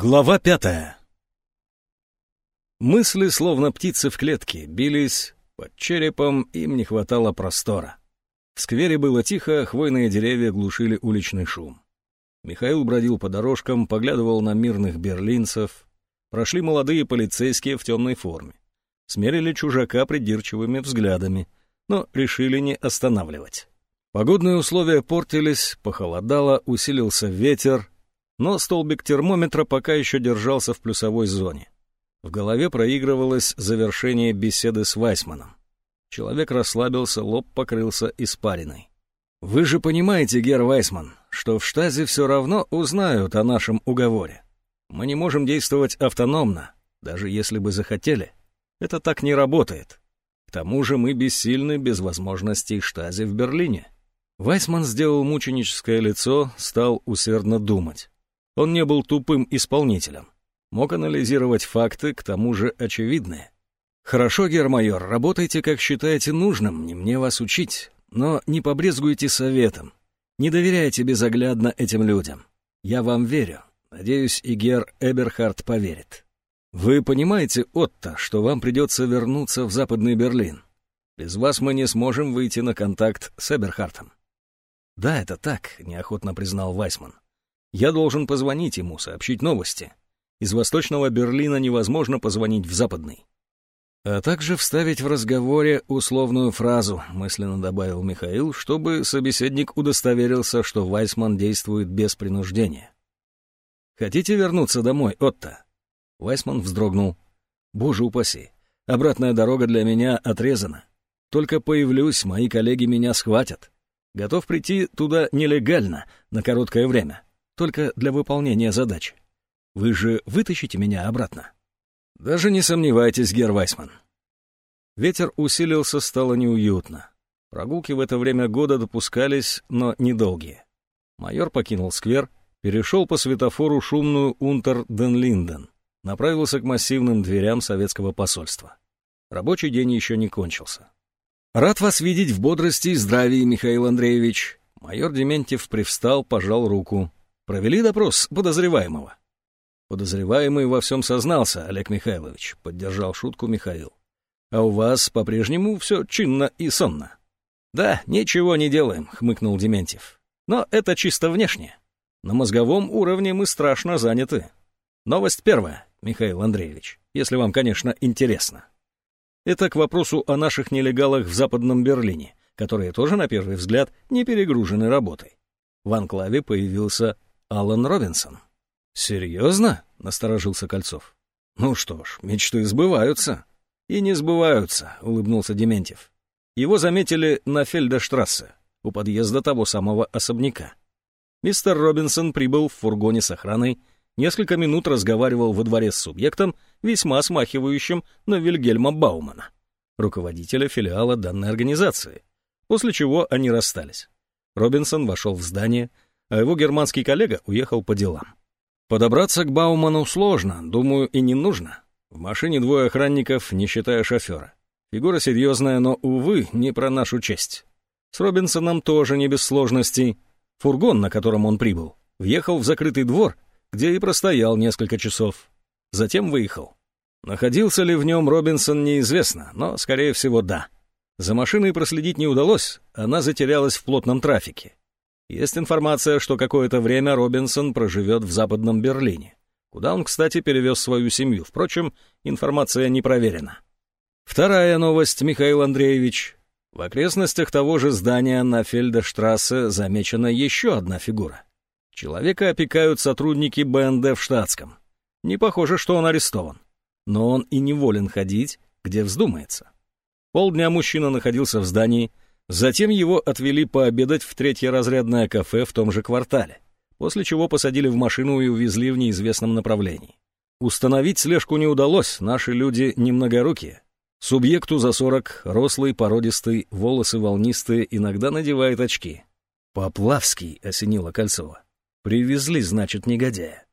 Глава пятая. Мысли, словно птицы в клетке, бились под черепом, им не хватало простора. В сквере было тихо, хвойные деревья глушили уличный шум. Михаил бродил по дорожкам, поглядывал на мирных берлинцев. Прошли молодые полицейские в темной форме. Смерили чужака придирчивыми взглядами, но решили не останавливать. Погодные условия портились, похолодало, усилился ветер, но столбик термометра пока еще держался в плюсовой зоне. В голове проигрывалось завершение беседы с Вайсманом. Человек расслабился, лоб покрылся испариной. «Вы же понимаете, Гер Вайсман, что в штазе все равно узнают о нашем уговоре. Мы не можем действовать автономно, даже если бы захотели. Это так не работает. К тому же мы бессильны без возможностей штази в Берлине». Вайсман сделал мученическое лицо, стал усердно думать. Он не был тупым исполнителем. Мог анализировать факты, к тому же очевидные. «Хорошо, гермайор, работайте, как считаете нужным, не мне вас учить, но не побрезгуйте советом. Не доверяйте безоглядно этим людям. Я вам верю. Надеюсь, и гер Эберхард поверит. Вы понимаете, Отто, что вам придется вернуться в Западный Берлин? Без вас мы не сможем выйти на контакт с Эберхартом». «Да, это так», — неохотно признал Вайсман. Я должен позвонить ему, сообщить новости. Из восточного Берлина невозможно позвонить в западный. А также вставить в разговоре условную фразу, мысленно добавил Михаил, чтобы собеседник удостоверился, что Вайсман действует без принуждения. «Хотите вернуться домой, Отто?» Вайсман вздрогнул. «Боже упаси, обратная дорога для меня отрезана. Только появлюсь, мои коллеги меня схватят. Готов прийти туда нелегально, на короткое время только для выполнения задачи. Вы же вытащите меня обратно. Даже не сомневайтесь, Гер Вайсман. Ветер усилился, стало неуютно. Прогулки в это время года допускались, но недолгие. Майор покинул сквер, перешел по светофору шумную Унтер-Ден-Линден, направился к массивным дверям советского посольства. Рабочий день еще не кончился. «Рад вас видеть в бодрости и здравии, Михаил Андреевич». Майор Дементьев привстал, пожал руку. Провели допрос подозреваемого. Подозреваемый во всем сознался, Олег Михайлович, поддержал шутку Михаил. А у вас по-прежнему все чинно и сонно. Да, ничего не делаем, хмыкнул Дементьев. Но это чисто внешне. На мозговом уровне мы страшно заняты. Новость первая, Михаил Андреевич, если вам, конечно, интересно. Это к вопросу о наших нелегалах в Западном Берлине, которые тоже, на первый взгляд, не перегружены работой. В анклаве появился Алан Робинсон. «Серьезно?» — насторожился Кольцов. «Ну что ж, мечты сбываются». «И не сбываются», — улыбнулся Дементьев. Его заметили на Фельдештрассе, у подъезда того самого особняка. Мистер Робинсон прибыл в фургоне с охраной, несколько минут разговаривал во дворе с субъектом, весьма смахивающим на Вильгельма Баумана, руководителя филиала данной организации, после чего они расстались. Робинсон вошел в здание, а его германский коллега уехал по делам. Подобраться к Бауману сложно, думаю, и не нужно. В машине двое охранников, не считая шофера. Фигура серьезная, но, увы, не про нашу честь. С Робинсоном тоже не без сложностей. Фургон, на котором он прибыл, въехал в закрытый двор, где и простоял несколько часов. Затем выехал. Находился ли в нем Робинсон, неизвестно, но, скорее всего, да. За машиной проследить не удалось, она затерялась в плотном трафике. Есть информация, что какое-то время Робинсон проживет в Западном Берлине, куда он, кстати, перевез свою семью. Впрочем, информация не проверена. Вторая новость, Михаил Андреевич. В окрестностях того же здания на Фельдештрассе замечена еще одна фигура. Человека опекают сотрудники БНД в штатском. Не похоже, что он арестован. Но он и не волен ходить, где вздумается. Полдня мужчина находился в здании, Затем его отвели пообедать в третьеразрядное кафе в том же квартале, после чего посадили в машину и увезли в неизвестном направлении. Установить слежку не удалось, наши люди немногорукие. Субъекту за сорок, рослый, породистый, волосы волнистые, иногда надевает очки. «Поплавский», — осенило Кольцова. «Привезли, значит, негодяя».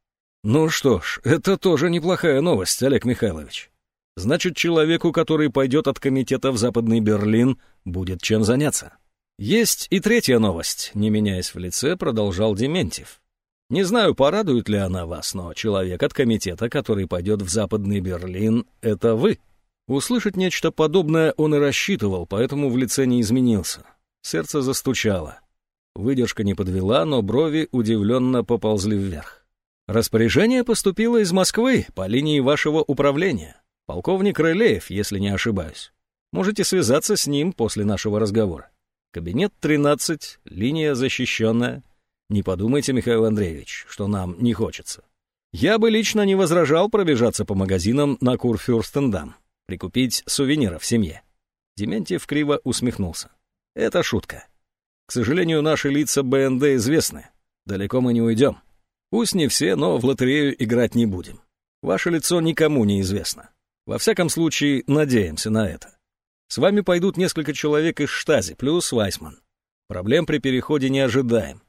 «Ну что ж, это тоже неплохая новость, Олег Михайлович. Значит, человеку, который пойдет от комитета в Западный Берлин, будет чем заняться. Есть и третья новость, не меняясь в лице, продолжал Дементьев. Не знаю, порадует ли она вас, но человек от комитета, который пойдет в Западный Берлин, это вы. Услышать нечто подобное он и рассчитывал, поэтому в лице не изменился. Сердце застучало. Выдержка не подвела, но брови удивленно поползли вверх. Распоряжение поступило из Москвы по линии вашего управления. Полковник Рылеев, если не ошибаюсь. Можете связаться с ним после нашего разговора. Кабинет 13, линия защищенная. Не подумайте, Михаил Андреевич, что нам не хочется. Я бы лично не возражал пробежаться по магазинам на Курфюрстендам, прикупить сувениров семье. Дементьев криво усмехнулся. Это шутка. К сожалению, наши лица БНД известны. Далеко мы не уйдем. Пусть не все, но в лотерею играть не будем. Ваше лицо никому не известно. Во всяком случае, надеемся на это. С вами пойдут несколько человек из штази, плюс Вайсман. Проблем при переходе не ожидаем.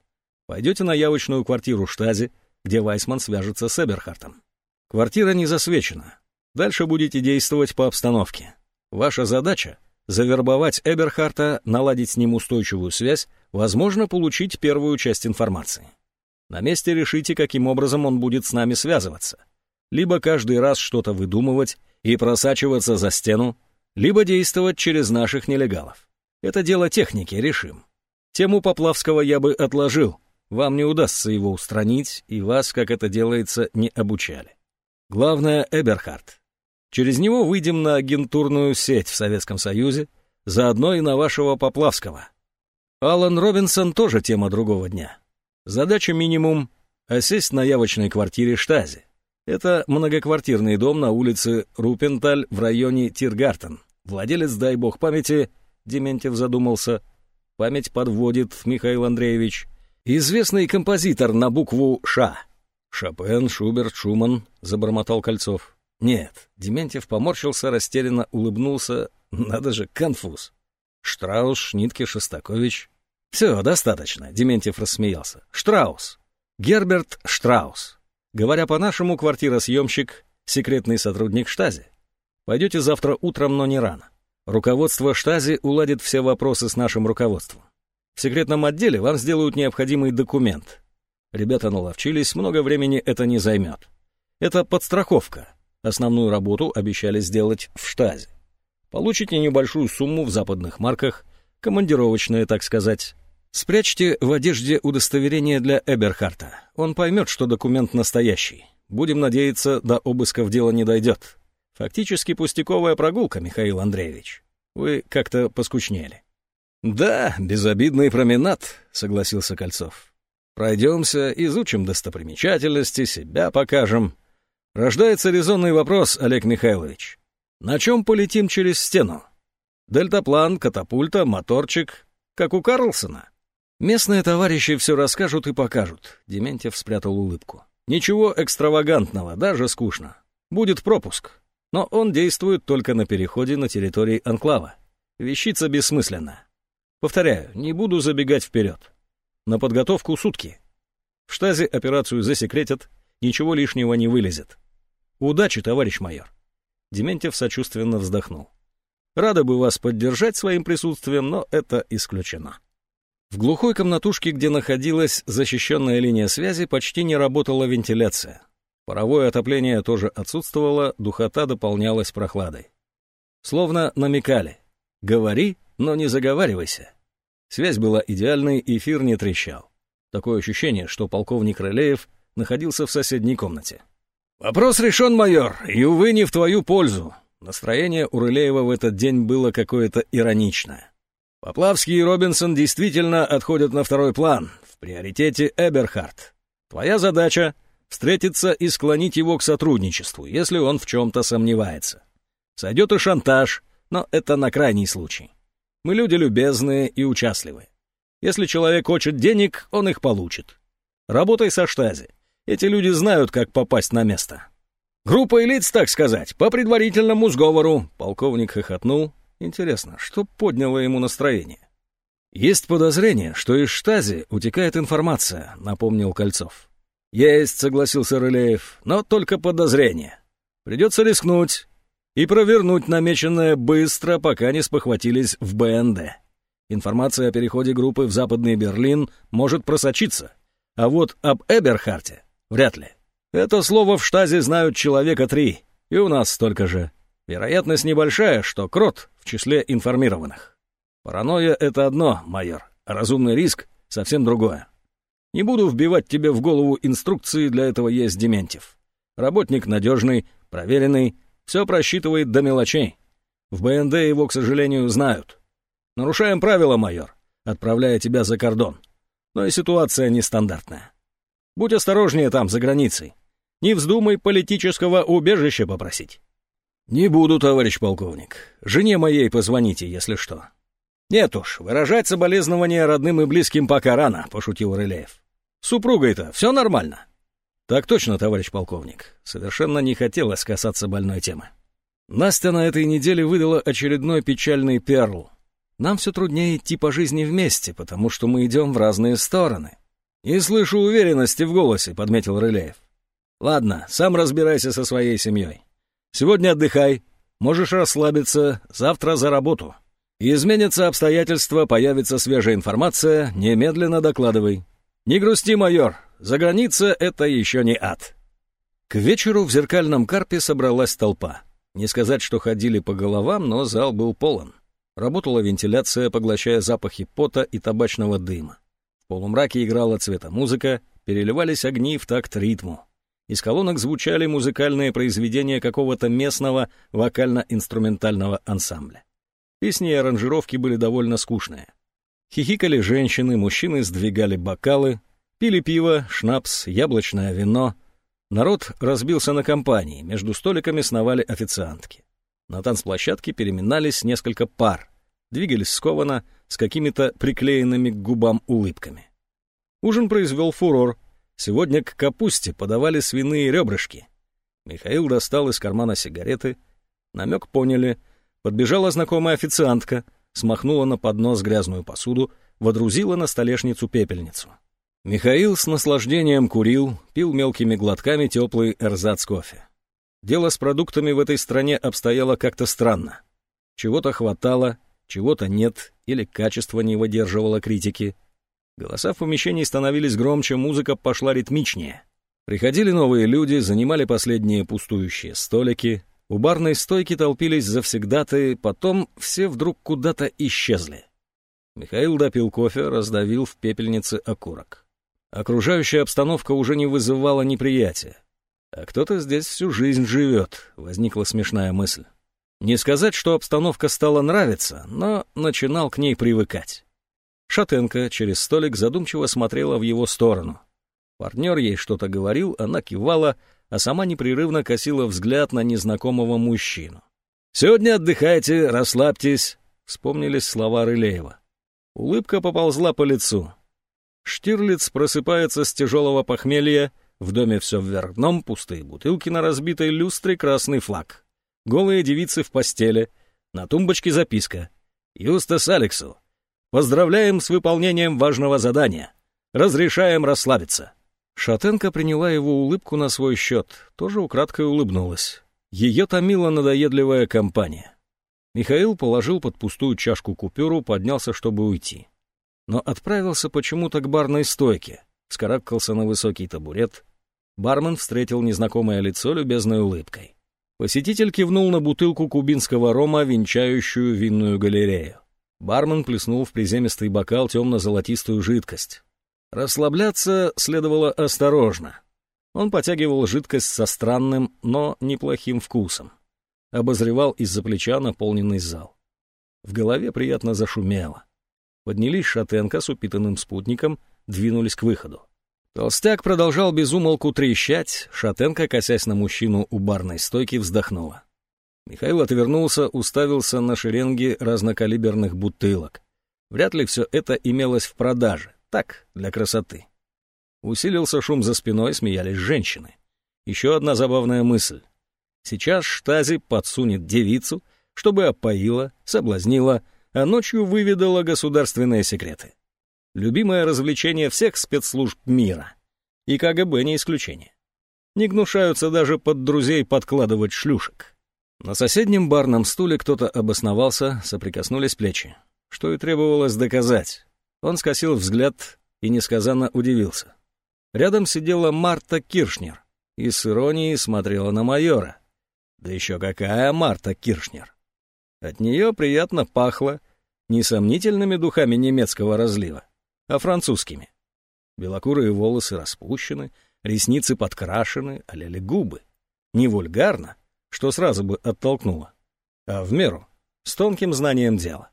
Пойдете на явочную квартиру штази, где Вайсман свяжется с Эберхартом. Квартира не засвечена. Дальше будете действовать по обстановке. Ваша задача — завербовать Эберхарта, наладить с ним устойчивую связь, возможно, получить первую часть информации. На месте решите, каким образом он будет с нами связываться. Либо каждый раз что-то выдумывать и просачиваться за стену, либо действовать через наших нелегалов. Это дело техники, решим. Тему Поплавского я бы отложил, вам не удастся его устранить, и вас, как это делается, не обучали. Главное — Эберхард. Через него выйдем на агентурную сеть в Советском Союзе, заодно и на вашего Поплавского. Алан Робинсон тоже тема другого дня. Задача минимум — осесть на явочной квартире Штази. Это многоквартирный дом на улице Рупенталь в районе Тиргартен. Владелец, дай бог памяти, Дементьев задумался. Память подводит Михаил Андреевич. Известный композитор на букву «Ш». «Шопен, Шуберт, Шуман», — забормотал Кольцов. «Нет». Дементьев поморщился, растерянно улыбнулся. Надо же, конфуз. Штраус, Шнитке, Шостакович. «Все, достаточно», — Дементьев рассмеялся. «Штраус. Герберт Штраус. Говоря по-нашему, квартиросъемщик, секретный сотрудник Штази. Пойдете завтра утром, но не рано. Руководство Штази уладит все вопросы с нашим руководством. В секретном отделе вам сделают необходимый документ. Ребята наловчились, много времени это не займет. Это подстраховка. Основную работу обещали сделать в штазе. Получите небольшую сумму в западных марках, командировочные, так сказать. Спрячьте в одежде удостоверение для Эберхарта. Он поймет, что документ настоящий. Будем надеяться, до обыска в дело не дойдет. Фактически пустяковая прогулка, Михаил Андреевич. Вы как-то поскучнели. «Да, безобидный променад», — согласился Кольцов. «Пройдемся, изучим достопримечательности, себя покажем. Рождается резонный вопрос, Олег Михайлович. На чем полетим через стену? Дельтаплан, катапульта, моторчик, как у Карлсона?» «Местные товарищи все расскажут и покажут», — Дементьев спрятал улыбку. «Ничего экстравагантного, даже скучно. Будет пропуск. Но он действует только на переходе на территории анклава. Вещица бессмысленна. Повторяю, не буду забегать вперед. На подготовку сутки. В штазе операцию засекретят, ничего лишнего не вылезет. Удачи, товарищ майор. Дементьев сочувственно вздохнул. Рада бы вас поддержать своим присутствием, но это исключено. В глухой комнатушке, где находилась защищенная линия связи, почти не работала вентиляция. Паровое отопление тоже отсутствовало, духота дополнялась прохладой. Словно намекали. Говори, но не заговаривайся. Связь была идеальной, эфир не трещал. Такое ощущение, что полковник Рылеев находился в соседней комнате. «Вопрос решен, майор, и, увы, не в твою пользу». Настроение у Рылеева в этот день было какое-то ироничное. Поплавский и Робинсон действительно отходят на второй план. В приоритете Эберхард. Твоя задача — встретиться и склонить его к сотрудничеству, если он в чем-то сомневается. Сойдет и шантаж, но это на крайний случай. Мы люди любезные и участливые. Если человек хочет денег, он их получит. Работай со штази. Эти люди знают, как попасть на место. Группа лиц, так сказать, по предварительному сговору. Полковник хохотнул. Интересно, что подняло ему настроение? Есть подозрение, что из штази утекает информация, напомнил Кольцов. Есть, согласился Рылеев, но только подозрение. Придется рискнуть и провернуть намеченное быстро, пока не спохватились в БНД. Информация о переходе группы в Западный Берлин может просочиться. А вот об Эберхарте вряд ли. Это слово в штазе знают человека три, и у нас столько же. Вероятность небольшая, что крот в числе информированных. Паранойя — это одно, майор, а разумный риск — совсем другое. Не буду вбивать тебе в голову инструкции, для этого есть Дементьев. Работник надежный, проверенный, все просчитывает до мелочей. В БНД его, к сожалению, знают. Нарушаем правила, майор, отправляя тебя за кордон. Но и ситуация нестандартная. Будь осторожнее там, за границей. Не вздумай политического убежища попросить. «Не буду, товарищ полковник. Жене моей позвоните, если что». «Нет уж, выражать соболезнования родным и близким пока рано», — пошутил Рылеев. «Супругой-то все нормально?» «Так точно, товарищ полковник. Совершенно не хотелось касаться больной темы». Настя на этой неделе выдала очередной печальный перл. «Нам все труднее идти по жизни вместе, потому что мы идем в разные стороны». «И слышу уверенности в голосе», — подметил Рылеев. «Ладно, сам разбирайся со своей семьей. Сегодня отдыхай, можешь расслабиться, завтра за работу. Изменятся обстоятельства, появится свежая информация, немедленно докладывай. Не грусти, майор, за граница — это еще не ад. К вечеру в зеркальном карпе собралась толпа. Не сказать, что ходили по головам, но зал был полон. Работала вентиляция, поглощая запахи пота и табачного дыма. В полумраке играла цветомузыка, переливались огни в такт ритму. Из колонок звучали музыкальные произведения какого-то местного вокально-инструментального ансамбля. Песни и аранжировки были довольно скучные. Хихикали женщины, мужчины сдвигали бокалы, пили пиво, шнапс, яблочное вино. Народ разбился на компании, между столиками сновали официантки. На танцплощадке переминались несколько пар, двигались скованно, с какими-то приклеенными к губам улыбками. Ужин произвел фурор, Сегодня к капусте подавали свиные ребрышки. Михаил достал из кармана сигареты. Намек поняли. Подбежала знакомая официантка, смахнула на поднос грязную посуду, водрузила на столешницу пепельницу. Михаил с наслаждением курил, пил мелкими глотками теплый эрзац кофе. Дело с продуктами в этой стране обстояло как-то странно. Чего-то хватало, чего-то нет, или качество не выдерживало критики — Голоса в помещении становились громче, музыка пошла ритмичнее. Приходили новые люди, занимали последние пустующие столики. У барной стойки толпились завсегдаты, потом все вдруг куда-то исчезли. Михаил допил кофе, раздавил в пепельнице окурок. Окружающая обстановка уже не вызывала неприятия. А кто-то здесь всю жизнь живет, возникла смешная мысль. Не сказать, что обстановка стала нравиться, но начинал к ней привыкать. Шатенко через столик задумчиво смотрела в его сторону. Партнер ей что-то говорил, она кивала, а сама непрерывно косила взгляд на незнакомого мужчину. «Сегодня отдыхайте, расслабьтесь», — вспомнились слова Рылеева. Улыбка поползла по лицу. Штирлиц просыпается с тяжелого похмелья, в доме все вверх дном, пустые бутылки на разбитой люстре, красный флаг. Голые девицы в постели, на тумбочке записка. «Юстас Алексу, Поздравляем с выполнением важного задания. Разрешаем расслабиться». Шатенко приняла его улыбку на свой счет, тоже украдкой улыбнулась. Ее томила надоедливая компания. Михаил положил под пустую чашку купюру, поднялся, чтобы уйти. Но отправился почему-то к барной стойке, вскарабкался на высокий табурет. Бармен встретил незнакомое лицо любезной улыбкой. Посетитель кивнул на бутылку кубинского рома, венчающую винную галерею. Бармен плеснул в приземистый бокал темно-золотистую жидкость. Расслабляться следовало осторожно. Он потягивал жидкость со странным, но неплохим вкусом. Обозревал из-за плеча наполненный зал. В голове приятно зашумело. Поднялись Шатенко с упитанным спутником, двинулись к выходу. Толстяк продолжал безумолку трещать, Шатенко, косясь на мужчину у барной стойки, вздохнула. Михаил отвернулся, уставился на шеренги разнокалиберных бутылок. Вряд ли все это имелось в продаже. Так, для красоты. Усилился шум за спиной, смеялись женщины. Еще одна забавная мысль. Сейчас Штази подсунет девицу, чтобы опоила, соблазнила, а ночью выведала государственные секреты. Любимое развлечение всех спецслужб мира. И КГБ не исключение. Не гнушаются даже под друзей подкладывать шлюшек. На соседнем барном стуле кто-то обосновался, соприкоснулись плечи. Что и требовалось доказать. Он скосил взгляд и несказанно удивился. Рядом сидела Марта Киршнер и с иронией смотрела на майора. Да еще какая Марта Киршнер! От нее приятно пахло не сомнительными духами немецкого разлива, а французскими. Белокурые волосы распущены, ресницы подкрашены, аляли губы. Не вульгарно, что сразу бы оттолкнуло, а в меру, с тонким знанием дела.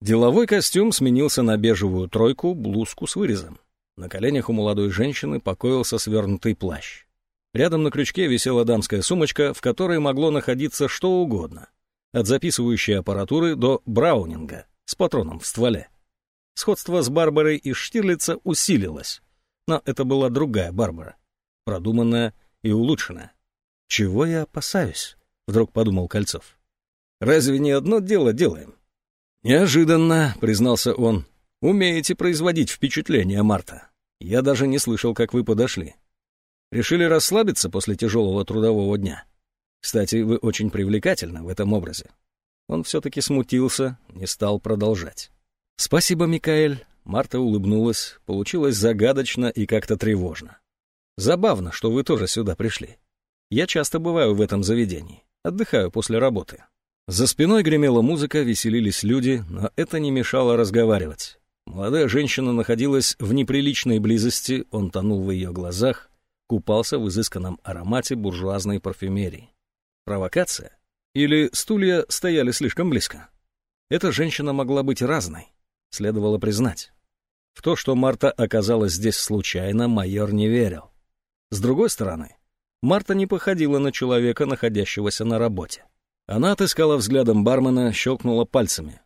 Деловой костюм сменился на бежевую тройку, блузку с вырезом. На коленях у молодой женщины покоился свернутый плащ. Рядом на крючке висела дамская сумочка, в которой могло находиться что угодно. От записывающей аппаратуры до браунинга с патроном в стволе. Сходство с Барбарой из Штирлица усилилось. Но это была другая Барбара. Продуманная и улучшенная. «Чего я опасаюсь?» — вдруг подумал Кольцов. «Разве не одно дело делаем?» «Неожиданно», — признался он. «Умеете производить впечатление, Марта. Я даже не слышал, как вы подошли. Решили расслабиться после тяжелого трудового дня. Кстати, вы очень привлекательны в этом образе». Он все-таки смутился, не стал продолжать. «Спасибо, Микаэль». Марта улыбнулась, получилось загадочно и как-то тревожно. «Забавно, что вы тоже сюда пришли. Я часто бываю в этом заведении, отдыхаю после работы. За спиной гремела музыка, веселились люди, но это не мешало разговаривать. Молодая женщина находилась в неприличной близости, он тонул в ее глазах, купался в изысканном аромате буржуазной парфюмерии. Провокация? Или стулья стояли слишком близко? Эта женщина могла быть разной, следовало признать. В то, что Марта оказалась здесь случайно, майор не верил. С другой стороны, Марта не походила на человека, находящегося на работе. Она отыскала взглядом бармена, щелкнула пальцами.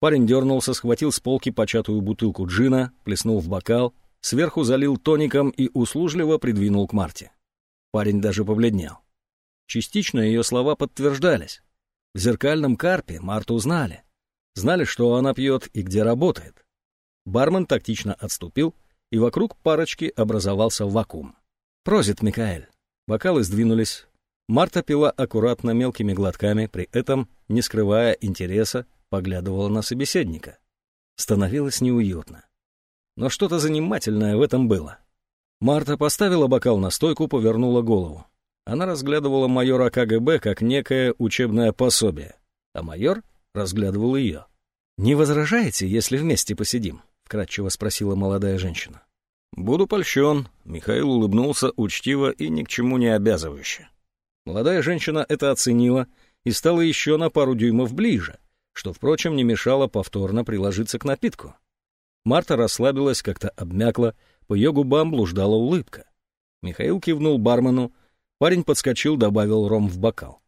Парень дернулся, схватил с полки початую бутылку джина, плеснул в бокал, сверху залил тоником и услужливо придвинул к Марте. Парень даже побледнел. Частично ее слова подтверждались. В зеркальном карпе Марту знали. Знали, что она пьет и где работает. Бармен тактично отступил, и вокруг парочки образовался вакуум. «Прозит, Микаэль». Бокалы сдвинулись, Марта пила аккуратно мелкими глотками, при этом, не скрывая интереса, поглядывала на собеседника. Становилось неуютно. Но что-то занимательное в этом было. Марта поставила бокал на стойку, повернула голову. Она разглядывала майора КГБ как некое учебное пособие, а майор разглядывал ее. «Не возражаете, если вместе посидим?» — вкратчиво спросила молодая женщина. «Буду польщен», — Михаил улыбнулся учтиво и ни к чему не обязывающе. Молодая женщина это оценила и стала еще на пару дюймов ближе, что, впрочем, не мешало повторно приложиться к напитку. Марта расслабилась, как-то обмякла, по ее губам блуждала улыбка. Михаил кивнул бармену, парень подскочил, добавил ром в бокал.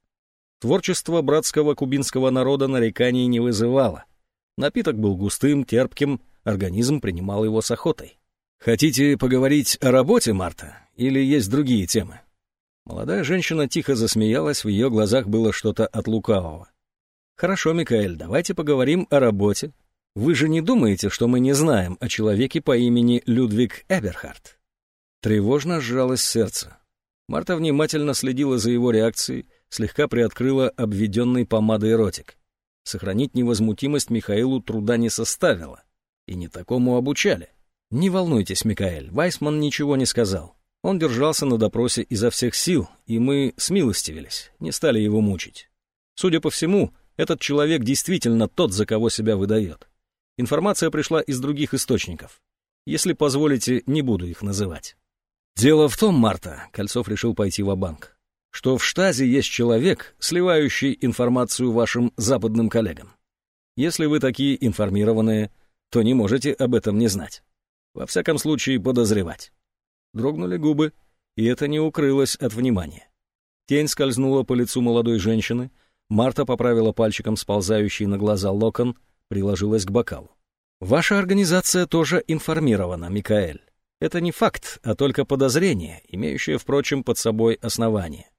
Творчество братского кубинского народа нареканий не вызывало. Напиток был густым, терпким, организм принимал его с охотой. «Хотите поговорить о работе, Марта, или есть другие темы?» Молодая женщина тихо засмеялась, в ее глазах было что-то от лукавого. «Хорошо, Микаэль, давайте поговорим о работе. Вы же не думаете, что мы не знаем о человеке по имени Людвиг Эберхард?» Тревожно сжалось сердце. Марта внимательно следила за его реакцией, слегка приоткрыла обведенный помадой ротик. Сохранить невозмутимость Михаилу труда не составило. И не такому обучали. «Не волнуйтесь, Микаэль, Вайсман ничего не сказал. Он держался на допросе изо всех сил, и мы смилостивились, не стали его мучить. Судя по всему, этот человек действительно тот, за кого себя выдает. Информация пришла из других источников. Если позволите, не буду их называть. Дело в том, Марта, Кольцов решил пойти в банк что в штазе есть человек, сливающий информацию вашим западным коллегам. Если вы такие информированные, то не можете об этом не знать. Во всяком случае, подозревать. Дрогнули губы, и это не укрылось от внимания. Тень скользнула по лицу молодой женщины, Марта поправила пальчиком сползающий на глаза локон, приложилась к бокалу. «Ваша организация тоже информирована, Микаэль. Это не факт, а только подозрение, имеющее, впрочем, под собой основание.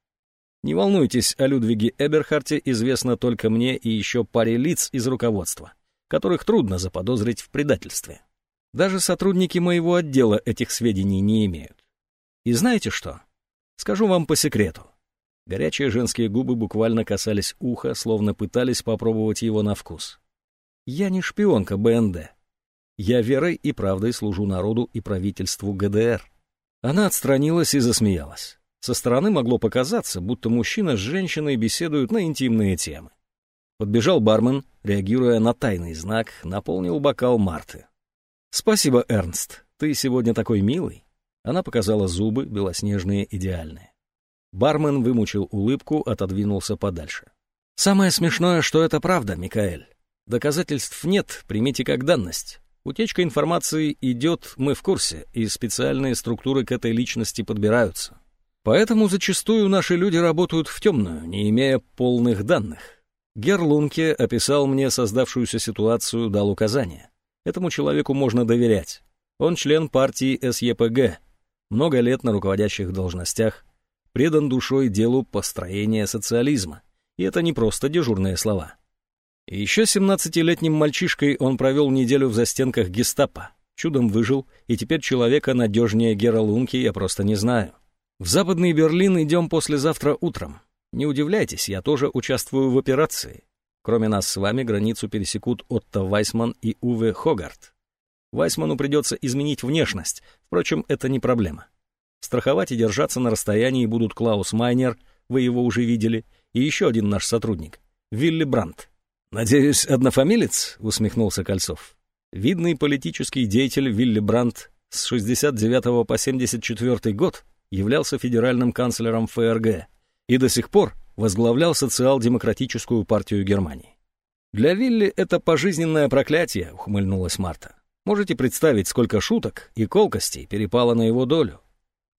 Не волнуйтесь, о Людвиге Эберхарте известно только мне и еще паре лиц из руководства, которых трудно заподозрить в предательстве. Даже сотрудники моего отдела этих сведений не имеют. И знаете что? Скажу вам по секрету. Горячие женские губы буквально касались уха, словно пытались попробовать его на вкус. Я не шпионка БНД. Я верой и правдой служу народу и правительству ГДР. Она отстранилась и засмеялась. Со стороны могло показаться, будто мужчина с женщиной беседуют на интимные темы. Подбежал бармен, реагируя на тайный знак, наполнил бокал Марты. «Спасибо, Эрнст, ты сегодня такой милый». Она показала зубы, белоснежные, идеальные. Бармен вымучил улыбку, отодвинулся подальше. «Самое смешное, что это правда, Микаэль. Доказательств нет, примите как данность. Утечка информации идет, мы в курсе, и специальные структуры к этой личности подбираются. Поэтому зачастую наши люди работают в темную, не имея полных данных. Герлунке описал мне создавшуюся ситуацию, дал указания. Этому человеку можно доверять. Он член партии СЕПГ, много лет на руководящих должностях, предан душой делу построения социализма. И это не просто дежурные слова. Еще 17-летним мальчишкой он провел неделю в застенках гестапо. Чудом выжил, и теперь человека надежнее Гера Лунки я просто не знаю. В Западный Берлин идем послезавтра утром. Не удивляйтесь, я тоже участвую в операции. Кроме нас с вами границу пересекут Отто Вайсман и Уве Хогарт. Вайсману придется изменить внешность, впрочем, это не проблема. Страховать и держаться на расстоянии будут Клаус Майнер, вы его уже видели, и еще один наш сотрудник, Вилли Брандт. «Надеюсь, однофамилец?» — усмехнулся Кольцов. Видный политический деятель Вилли Брандт с 69 по 74 год являлся федеральным канцлером ФРГ и до сих пор возглавлял социал-демократическую партию Германии. «Для Вилли это пожизненное проклятие», — ухмыльнулась Марта. «Можете представить, сколько шуток и колкостей перепало на его долю.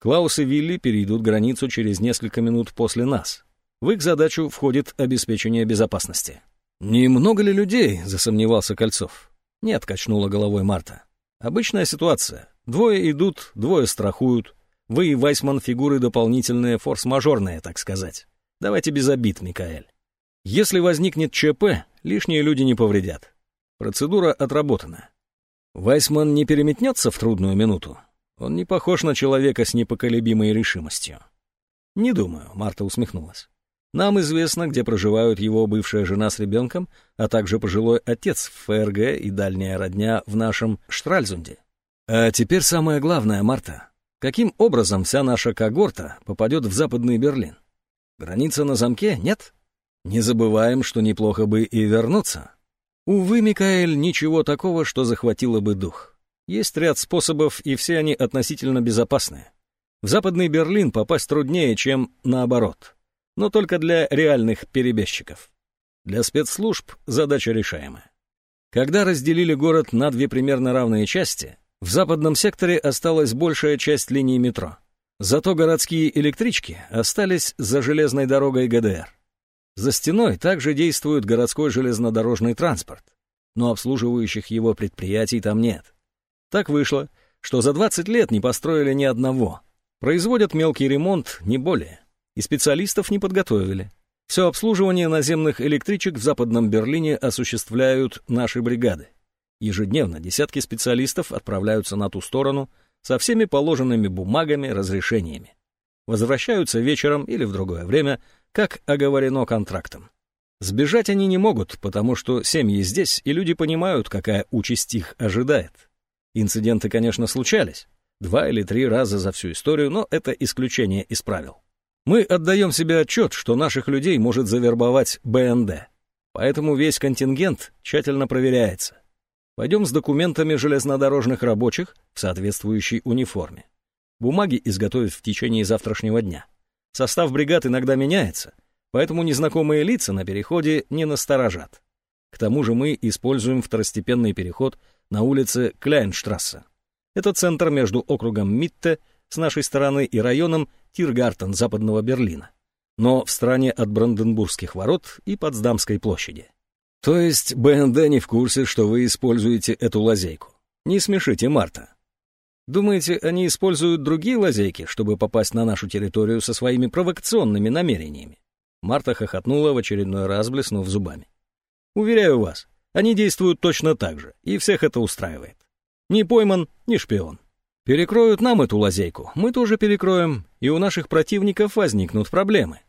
Клаус и Вилли перейдут границу через несколько минут после нас. В их задачу входит обеспечение безопасности». «Немного ли людей?» — засомневался Кольцов. «Нет», — качнула головой Марта. «Обычная ситуация. Двое идут, двое страхуют. Вы и Вайсман фигуры дополнительные, форс-мажорные, так сказать. Давайте без обид, Микаэль. Если возникнет ЧП, лишние люди не повредят. Процедура отработана. Вайсман не переметнется в трудную минуту. Он не похож на человека с непоколебимой решимостью. «Не думаю», — Марта усмехнулась. Нам известно, где проживают его бывшая жена с ребенком, а также пожилой отец в ФРГ и дальняя родня в нашем Штральзунде. А теперь самое главное, Марта. Каким образом вся наша когорта попадет в Западный Берлин? Граница на замке, нет? Не забываем, что неплохо бы и вернуться. Увы, Микаэль, ничего такого, что захватило бы дух. Есть ряд способов, и все они относительно безопасные. В Западный Берлин попасть труднее, чем наоборот но только для реальных перебежчиков. Для спецслужб задача решаемая. Когда разделили город на две примерно равные части, в западном секторе осталась большая часть линии метро. Зато городские электрички остались за железной дорогой ГДР. За стеной также действует городской железнодорожный транспорт, но обслуживающих его предприятий там нет. Так вышло, что за 20 лет не построили ни одного. Производят мелкий ремонт, не более и специалистов не подготовили. Все обслуживание наземных электричек в Западном Берлине осуществляют наши бригады. Ежедневно десятки специалистов отправляются на ту сторону со всеми положенными бумагами, разрешениями. Возвращаются вечером или в другое время, как оговорено контрактом. Сбежать они не могут, потому что семьи здесь, и люди понимают, какая участь их ожидает. Инциденты, конечно, случались. Два или три раза за всю историю, но это исключение из правил. Мы отдаем себе отчет, что наших людей может завербовать БНД. Поэтому весь контингент тщательно проверяется. Пойдем с документами железнодорожных рабочих в соответствующей униформе. Бумаги изготовить в течение завтрашнего дня. Состав бригад иногда меняется, поэтому незнакомые лица на переходе не насторожат. К тому же мы используем второстепенный переход на улице Кляйнштрассе. Это центр между округом Митте с нашей стороны и районом Тиргартен западного Берлина, но в стране от Бранденбургских ворот и Потсдамской площади. То есть БНД не в курсе, что вы используете эту лазейку. Не смешите Марта. Думаете, они используют другие лазейки, чтобы попасть на нашу территорию со своими провокационными намерениями? Марта хохотнула в очередной раз, блеснув зубами. Уверяю вас, они действуют точно так же, и всех это устраивает. Ни пойман, ни шпион. Перекроют нам эту лазейку, мы тоже перекроем, и у наших противников возникнут проблемы.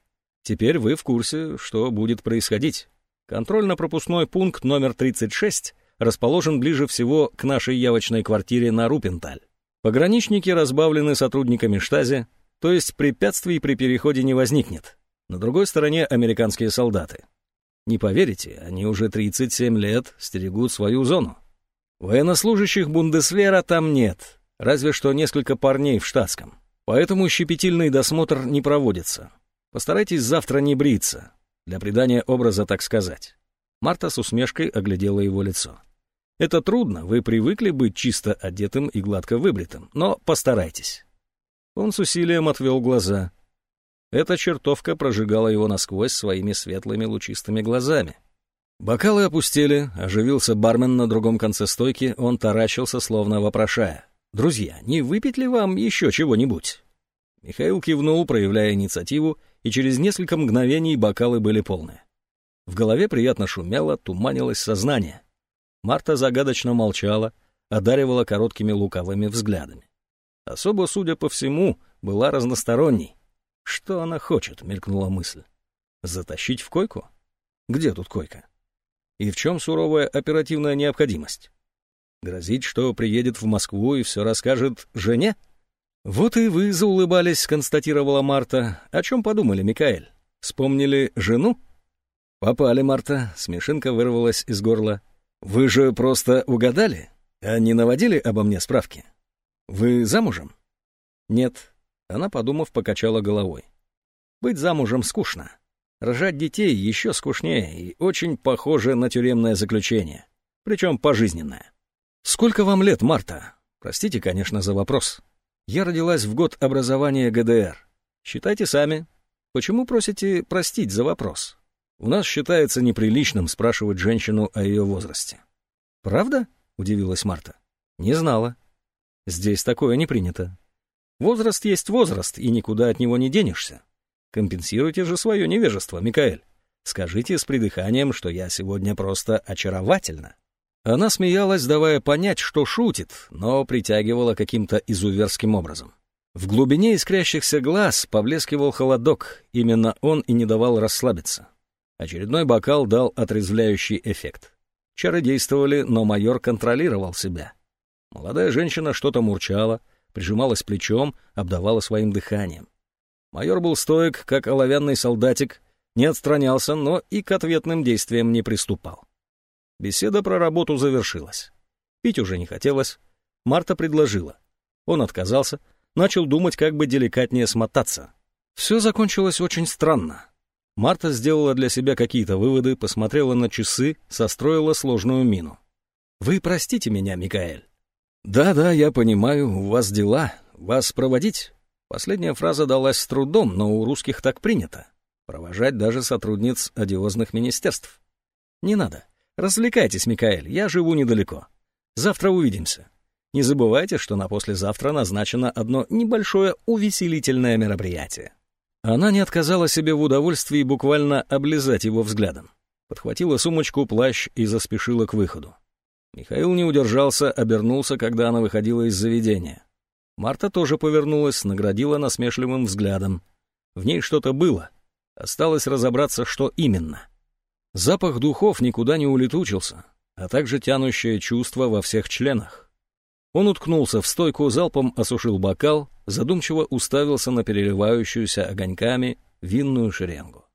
Теперь вы в курсе, что будет происходить. Контрольно-пропускной пункт номер 36 расположен ближе всего к нашей явочной квартире на Рупенталь. Пограничники разбавлены сотрудниками штази, то есть препятствий при переходе не возникнет. На другой стороне американские солдаты. Не поверите, они уже 37 лет стерегут свою зону. Военнослужащих Бундесвера там нет, разве что несколько парней в штатском. Поэтому щепетильный досмотр не проводится. Постарайтесь завтра не бриться, для придания образа, так сказать. Марта с усмешкой оглядела его лицо. Это трудно, вы привыкли быть чисто одетым и гладко выбритым, но постарайтесь. Он с усилием отвел глаза. Эта чертовка прожигала его насквозь своими светлыми лучистыми глазами. Бокалы опустели, оживился бармен на другом конце стойки, он таращился, словно вопрошая. «Друзья, не выпить ли вам еще чего-нибудь?» Михаил кивнул, проявляя инициативу, и через несколько мгновений бокалы были полны. В голове приятно шумело, туманилось сознание. Марта загадочно молчала, одаривала короткими луковыми взглядами. Особо, судя по всему, была разносторонней. «Что она хочет?» — мелькнула мысль. «Затащить в койку? Где тут койка? И в чем суровая оперативная необходимость? Грозить, что приедет в Москву и все расскажет жене?» «Вот и вы заулыбались», — констатировала Марта. «О чем подумали, Микаэль? Вспомнили жену?» «Попали, Марта», — смешинка вырвалась из горла. «Вы же просто угадали, а не наводили обо мне справки? Вы замужем?» «Нет», — она, подумав, покачала головой. «Быть замужем скучно. Рожать детей еще скучнее и очень похоже на тюремное заключение, причем пожизненное. Сколько вам лет, Марта? Простите, конечно, за вопрос. Я родилась в год образования ГДР. Считайте сами. Почему просите простить за вопрос?» У нас считается неприличным спрашивать женщину о ее возрасте. «Правда?» — удивилась Марта. «Не знала. Здесь такое не принято. Возраст есть возраст, и никуда от него не денешься. Компенсируйте же свое невежество, Микаэль. Скажите с придыханием, что я сегодня просто очаровательна». Она смеялась, давая понять, что шутит, но притягивала каким-то изуверским образом. В глубине искрящихся глаз поблескивал холодок, именно он и не давал расслабиться. Очередной бокал дал отрезвляющий эффект. Чары действовали, но майор контролировал себя. Молодая женщина что-то мурчала, прижималась плечом, обдавала своим дыханием. Майор был стоек, как оловянный солдатик, не отстранялся, но и к ответным действиям не приступал. Беседа про работу завершилась. Пить уже не хотелось. Марта предложила. Он отказался, начал думать, как бы деликатнее смотаться. Все закончилось очень странно. Марта сделала для себя какие-то выводы, посмотрела на часы, состроила сложную мину. «Вы простите меня, Микаэль». «Да-да, я понимаю, у вас дела. Вас проводить?» Последняя фраза далась с трудом, но у русских так принято. Провожать даже сотрудниц одиозных министерств. «Не надо. Развлекайтесь, Микаэль, я живу недалеко. Завтра увидимся. Не забывайте, что на послезавтра назначено одно небольшое увеселительное мероприятие». Она не отказала себе в удовольствии буквально облизать его взглядом. Подхватила сумочку, плащ и заспешила к выходу. Михаил не удержался, обернулся, когда она выходила из заведения. Марта тоже повернулась, наградила насмешливым взглядом. В ней что-то было. Осталось разобраться, что именно. Запах духов никуда не улетучился, а также тянущее чувство во всех членах. Он уткнулся в стойку, залпом осушил бокал, задумчиво уставился на переливающуюся огоньками винную шеренгу.